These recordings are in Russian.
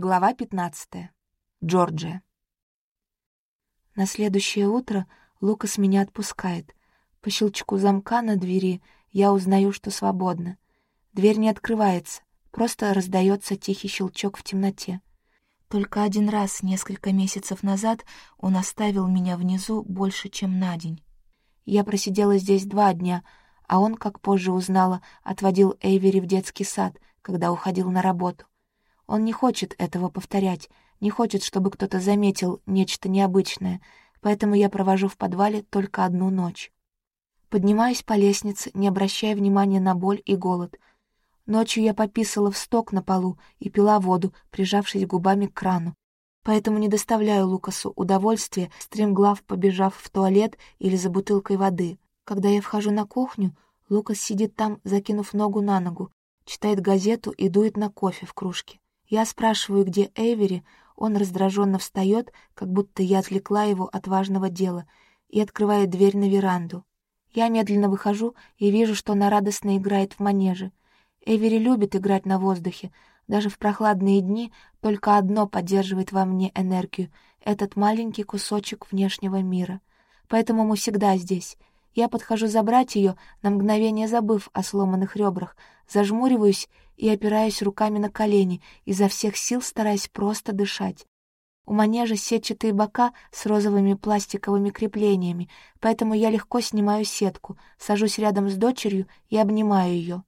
Глава 15. Джорджия. На следующее утро Лукас меня отпускает. По щелчку замка на двери я узнаю, что свободно. Дверь не открывается, просто раздается тихий щелчок в темноте. Только один раз несколько месяцев назад он оставил меня внизу больше, чем на день. Я просидела здесь два дня, а он, как позже узнала, отводил Эйвери в детский сад, когда уходил на работу. Он не хочет этого повторять, не хочет, чтобы кто-то заметил нечто необычное, поэтому я провожу в подвале только одну ночь. Поднимаюсь по лестнице, не обращая внимания на боль и голод. Ночью я пописала в сток на полу и пила воду, прижавшись губами к крану. Поэтому не доставляю Лукасу удовольствия, стремглав побежав в туалет или за бутылкой воды. Когда я вхожу на кухню, Лукас сидит там, закинув ногу на ногу, читает газету и дует на кофе в кружке. Я спрашиваю, где Эйвери, он раздраженно встает, как будто я отвлекла его от важного дела, и открывает дверь на веранду. Я медленно выхожу и вижу, что она радостно играет в манеже. Эвери любит играть на воздухе. Даже в прохладные дни только одно поддерживает во мне энергию — этот маленький кусочек внешнего мира. Поэтому мы всегда здесь. Я подхожу забрать ее, на мгновение забыв о сломанных ребрах, зажмуриваюсь — и опираюсь руками на колени, изо всех сил стараясь просто дышать. У манежа сетчатые бока с розовыми пластиковыми креплениями, поэтому я легко снимаю сетку, сажусь рядом с дочерью и обнимаю ее.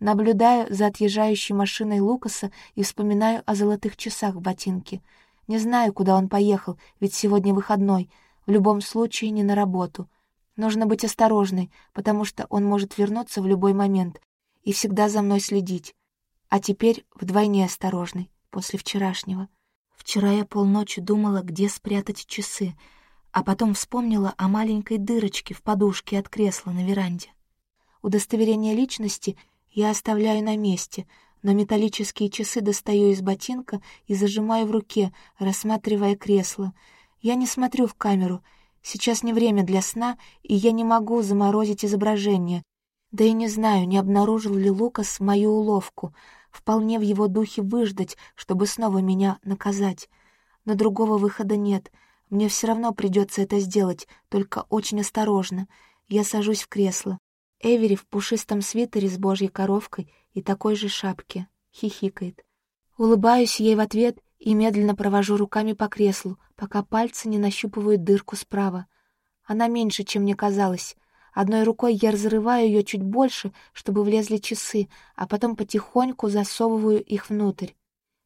Наблюдаю за отъезжающей машиной Лукаса и вспоминаю о золотых часах в ботинке. Не знаю, куда он поехал, ведь сегодня выходной, в любом случае не на работу. Нужно быть осторожной, потому что он может вернуться в любой момент и всегда за мной следить а теперь вдвойне осторожный после вчерашнего. Вчера я полночи думала, где спрятать часы, а потом вспомнила о маленькой дырочке в подушке от кресла на веранде. Удостоверение личности я оставляю на месте, но металлические часы достаю из ботинка и зажимаю в руке, рассматривая кресло. Я не смотрю в камеру, сейчас не время для сна, и я не могу заморозить изображение. Да и не знаю, не обнаружил ли Лукас мою уловку — вполне в его духе выждать, чтобы снова меня наказать. Но другого выхода нет. Мне все равно придется это сделать, только очень осторожно. Я сажусь в кресло. Эвери в пушистом свитере с божьей коровкой и такой же шапке. Хихикает. Улыбаюсь ей в ответ и медленно провожу руками по креслу, пока пальцы не нащупывают дырку справа. Она меньше, чем мне казалось. Одной рукой я разрываю ее чуть больше, чтобы влезли часы, а потом потихоньку засовываю их внутрь.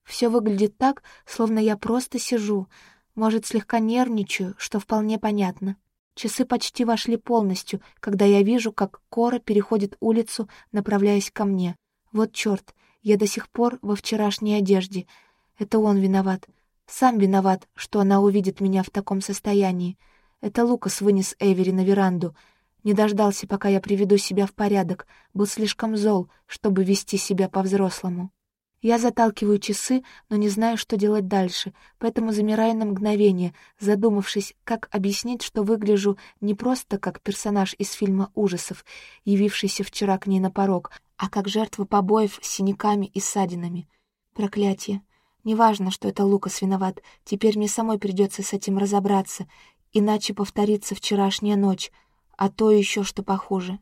Все выглядит так, словно я просто сижу, может, слегка нервничаю, что вполне понятно. Часы почти вошли полностью, когда я вижу, как Кора переходит улицу, направляясь ко мне. Вот черт, я до сих пор во вчерашней одежде. Это он виноват. Сам виноват, что она увидит меня в таком состоянии. Это Лукас вынес Эвери на веранду — не дождался, пока я приведу себя в порядок, был слишком зол, чтобы вести себя по-взрослому. Я заталкиваю часы, но не знаю, что делать дальше, поэтому замираю на мгновение, задумавшись, как объяснить, что выгляжу не просто как персонаж из фильма ужасов, явившийся вчера к ней на порог, а как жертва побоев с синяками и ссадинами. Проклятие. Неважно, что это Лукас виноват, теперь мне самой придется с этим разобраться, иначе повторится вчерашняя ночь — а то еще что похуже.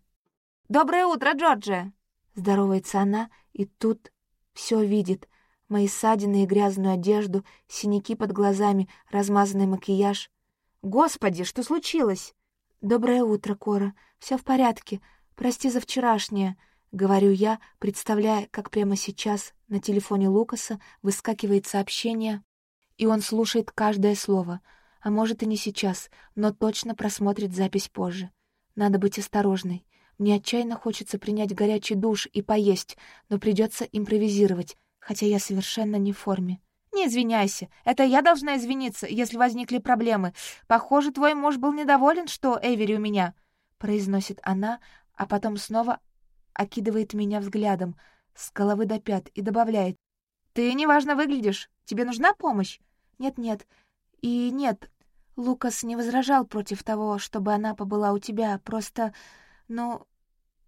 «Доброе утро, Джорджия!» — здоровается она, и тут все видит. Мои ссадины и грязную одежду, синяки под глазами, размазанный макияж. «Господи, что случилось?» «Доброе утро, Кора. Все в порядке. Прости за вчерашнее», — говорю я, представляя, как прямо сейчас на телефоне Лукаса выскакивает сообщение, и он слушает каждое слово — а может и не сейчас, но точно просмотрит запись позже. Надо быть осторожной. Мне отчаянно хочется принять горячий душ и поесть, но придется импровизировать, хотя я совершенно не в форме. «Не извиняйся. Это я должна извиниться, если возникли проблемы. Похоже, твой муж был недоволен, что Эвери у меня», — произносит она, а потом снова окидывает меня взглядом с головы до пят и добавляет. «Ты неважно выглядишь. Тебе нужна помощь?» «Нет-нет. И нет, Лукас не возражал против того, чтобы она побыла у тебя, просто... Ну,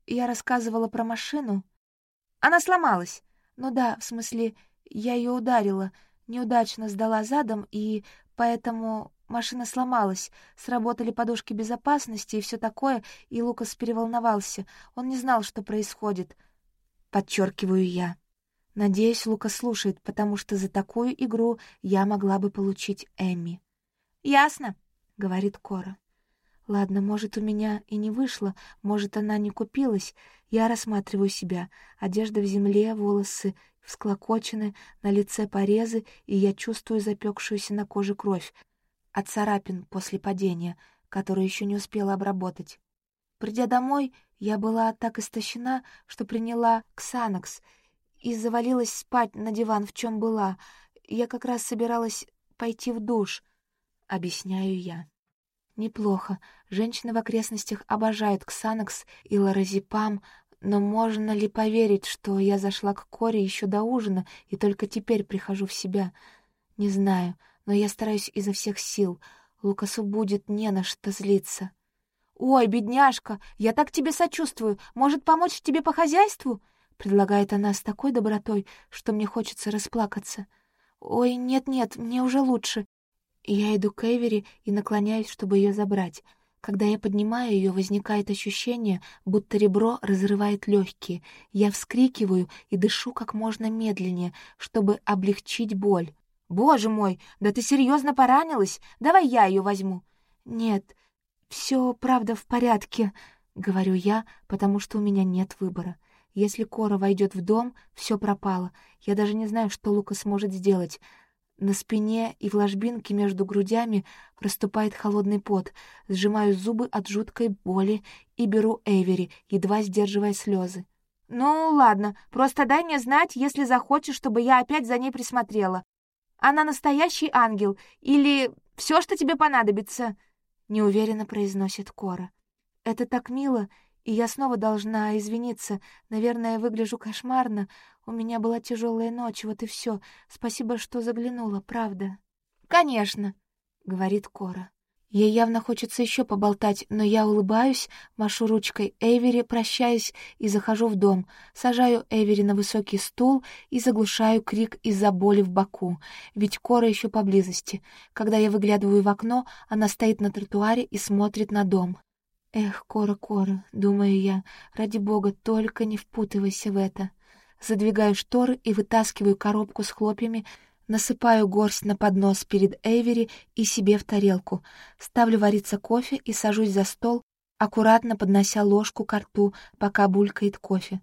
я рассказывала про машину. Она сломалась. Ну да, в смысле, я ее ударила, неудачно сдала задом, и поэтому машина сломалась. Сработали подушки безопасности и все такое, и Лукас переволновался. Он не знал, что происходит. Подчеркиваю я. Надеюсь, Лукас слушает, потому что за такую игру я могла бы получить Эмми. Ясно?» — говорит Кора. Ладно, может, у меня и не вышло, может, она не купилась. Я рассматриваю себя. Одежда в земле, волосы всклокочены, на лице порезы, и я чувствую запекшуюся на коже кровь от царапин после падения, которую еще не успела обработать. Придя домой, я была так истощена, что приняла ксанокс и завалилась спать на диван, в чем была. Я как раз собиралась пойти в душ, — объясняю я. Неплохо. Женщины в окрестностях обожают ксанокс и лоразепам, но можно ли поверить, что я зашла к Коре еще до ужина и только теперь прихожу в себя? Не знаю, но я стараюсь изо всех сил. Лукасу будет не на что злиться. «Ой, бедняжка, я так тебе сочувствую. Может, помочь тебе по хозяйству?» — предлагает она с такой добротой, что мне хочется расплакаться. «Ой, нет-нет, мне уже лучше и я иду к Эвери и наклоняюсь, чтобы ее забрать. Когда я поднимаю ее, возникает ощущение, будто ребро разрывает легкие. Я вскрикиваю и дышу как можно медленнее, чтобы облегчить боль. «Боже мой, да ты серьезно поранилась? Давай я ее возьму». «Нет, все правда в порядке», — говорю я, потому что у меня нет выбора. Если Кора войдет в дом, все пропало. Я даже не знаю, что Лука сможет сделать. На спине и в ложбинке между грудями проступает холодный пот. Сжимаю зубы от жуткой боли и беру Эвери, едва сдерживая слезы. «Ну, ладно, просто дай мне знать, если захочешь, чтобы я опять за ней присмотрела. Она настоящий ангел или все, что тебе понадобится», — неуверенно произносит Кора. «Это так мило и я снова должна извиниться. Наверное, выгляжу кошмарно. У меня была тяжелая ночь, вот и все. Спасибо, что заглянула, правда». «Конечно», — говорит Кора. Ей явно хочется еще поболтать, но я улыбаюсь, машу ручкой Эвери, прощаюсь и захожу в дом. Сажаю Эвери на высокий стул и заглушаю крик из-за боли в боку, ведь Кора еще поблизости. Когда я выглядываю в окно, она стоит на тротуаре и смотрит на дом. «Эх, Кора-Кора», — думаю я, — «ради бога, только не впутывайся в это». Задвигаю шторы и вытаскиваю коробку с хлопьями, насыпаю горсть на поднос перед Эйвери и себе в тарелку, ставлю вариться кофе и сажусь за стол, аккуратно поднося ложку к рту, пока булькает кофе.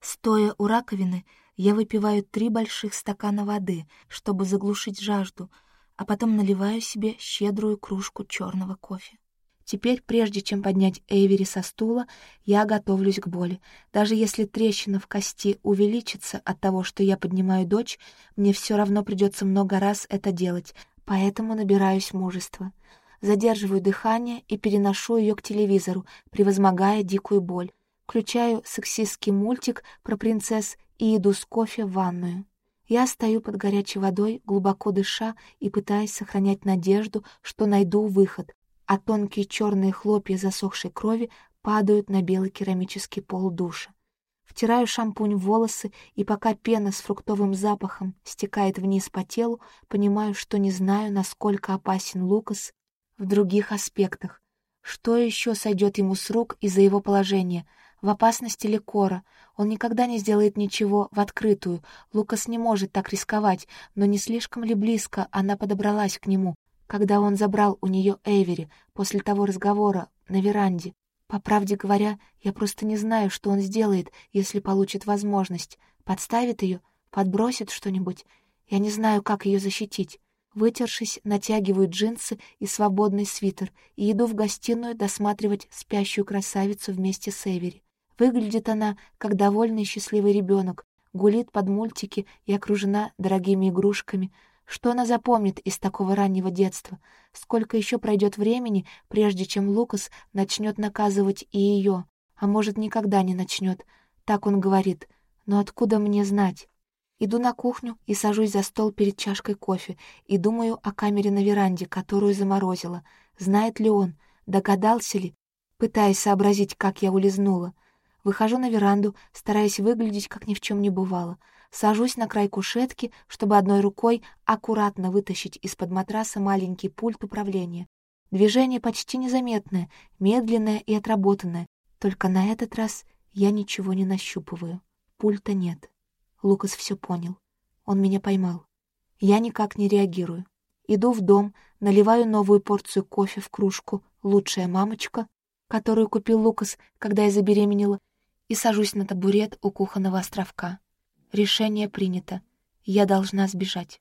Стоя у раковины, я выпиваю три больших стакана воды, чтобы заглушить жажду, а потом наливаю себе щедрую кружку черного кофе. Теперь, прежде чем поднять Эйвери со стула, я готовлюсь к боли. Даже если трещина в кости увеличится от того, что я поднимаю дочь, мне все равно придется много раз это делать, поэтому набираюсь мужества. Задерживаю дыхание и переношу ее к телевизору, превозмогая дикую боль. Включаю сексистский мультик про принцесс и иду с кофе в ванную. Я стою под горячей водой, глубоко дыша и пытаясь сохранять надежду, что найду выход, а тонкие черные хлопья засохшей крови падают на белый керамический пол душа. Втираю шампунь в волосы, и пока пена с фруктовым запахом стекает вниз по телу, понимаю, что не знаю, насколько опасен Лукас в других аспектах. Что еще сойдет ему с рук из-за его положения? В опасности ли Кора? Он никогда не сделает ничего в открытую. Лукас не может так рисковать, но не слишком ли близко она подобралась к нему, когда он забрал у нее Эвери после того разговора на веранде. По правде говоря, я просто не знаю, что он сделает, если получит возможность. Подставит ее, подбросит что-нибудь. Я не знаю, как ее защитить. Вытершись, натягиваю джинсы и свободный свитер и иду в гостиную досматривать спящую красавицу вместе с Эвери. Выглядит она, как довольный и счастливый ребенок, гулит под мультики и окружена дорогими игрушками — что она запомнит из такого раннего детства? Сколько еще пройдет времени, прежде чем Лукас начнет наказывать и ее? А может, никогда не начнет? Так он говорит. Но откуда мне знать? Иду на кухню и сажусь за стол перед чашкой кофе и думаю о камере на веранде, которую заморозила. Знает ли он? Догадался ли? Пытаясь сообразить, как я улизнула. Выхожу на веранду, стараясь выглядеть, как ни в чем не бывало — сажусь на край кушетки, чтобы одной рукой аккуратно вытащить из-под матраса маленький пульт управления. Движение почти незаметное, медленное и отработанное. Только на этот раз я ничего не нащупываю. Пульта нет. Лукас все понял. Он меня поймал. Я никак не реагирую. Иду в дом, наливаю новую порцию кофе в кружку «Лучшая мамочка», которую купил Лукас, когда я забеременела, и сажусь на табурет у кухонного островка. Решение принято. Я должна сбежать.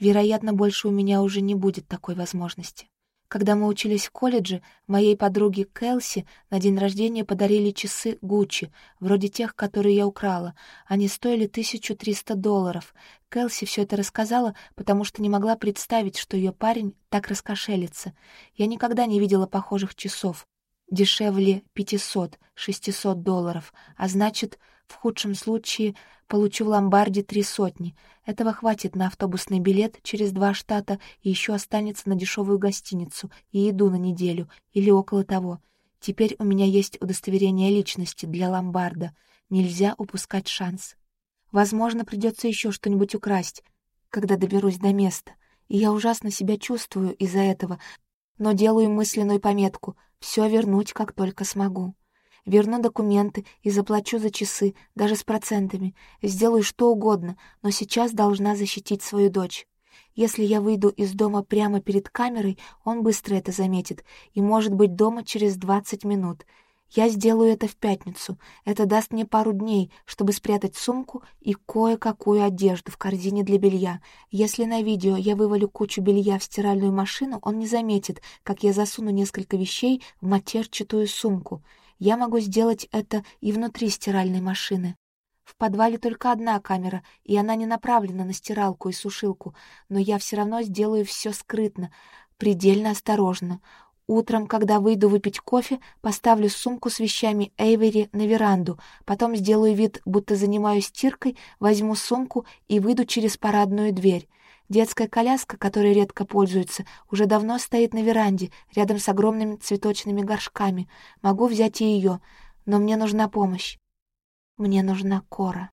Вероятно, больше у меня уже не будет такой возможности. Когда мы учились в колледже, моей подруге Келси на день рождения подарили часы Гуччи, вроде тех, которые я украла. Они стоили 1300 долларов. Келси все это рассказала, потому что не могла представить, что ее парень так раскошелится. Я никогда не видела похожих часов дешевле 500-600 долларов, а значит, в худшем случае получу в ломбарде три сотни. Этого хватит на автобусный билет через два штата и еще останется на дешевую гостиницу и еду на неделю или около того. Теперь у меня есть удостоверение личности для ломбарда. Нельзя упускать шанс. Возможно, придется еще что-нибудь украсть, когда доберусь до места. И я ужасно себя чувствую из-за этого, но делаю мысленную пометку — все вернуть, как только смогу. Верну документы и заплачу за часы, даже с процентами. Сделаю что угодно, но сейчас должна защитить свою дочь. Если я выйду из дома прямо перед камерой, он быстро это заметит и может быть дома через 20 минут. Я сделаю это в пятницу. Это даст мне пару дней, чтобы спрятать сумку и кое-какую одежду в корзине для белья. Если на видео я вывалю кучу белья в стиральную машину, он не заметит, как я засуну несколько вещей в матерчатую сумку. Я могу сделать это и внутри стиральной машины. В подвале только одна камера, и она не направлена на стиралку и сушилку, но я все равно сделаю все скрытно, предельно осторожно. Утром, когда выйду выпить кофе, поставлю сумку с вещами Эйвери на веранду, потом сделаю вид, будто занимаюсь стиркой, возьму сумку и выйду через парадную дверь. Детская коляска, которой редко пользуются, уже давно стоит на веранде, рядом с огромными цветочными горшками. Могу взять и ее, но мне нужна помощь. Мне нужна Кора.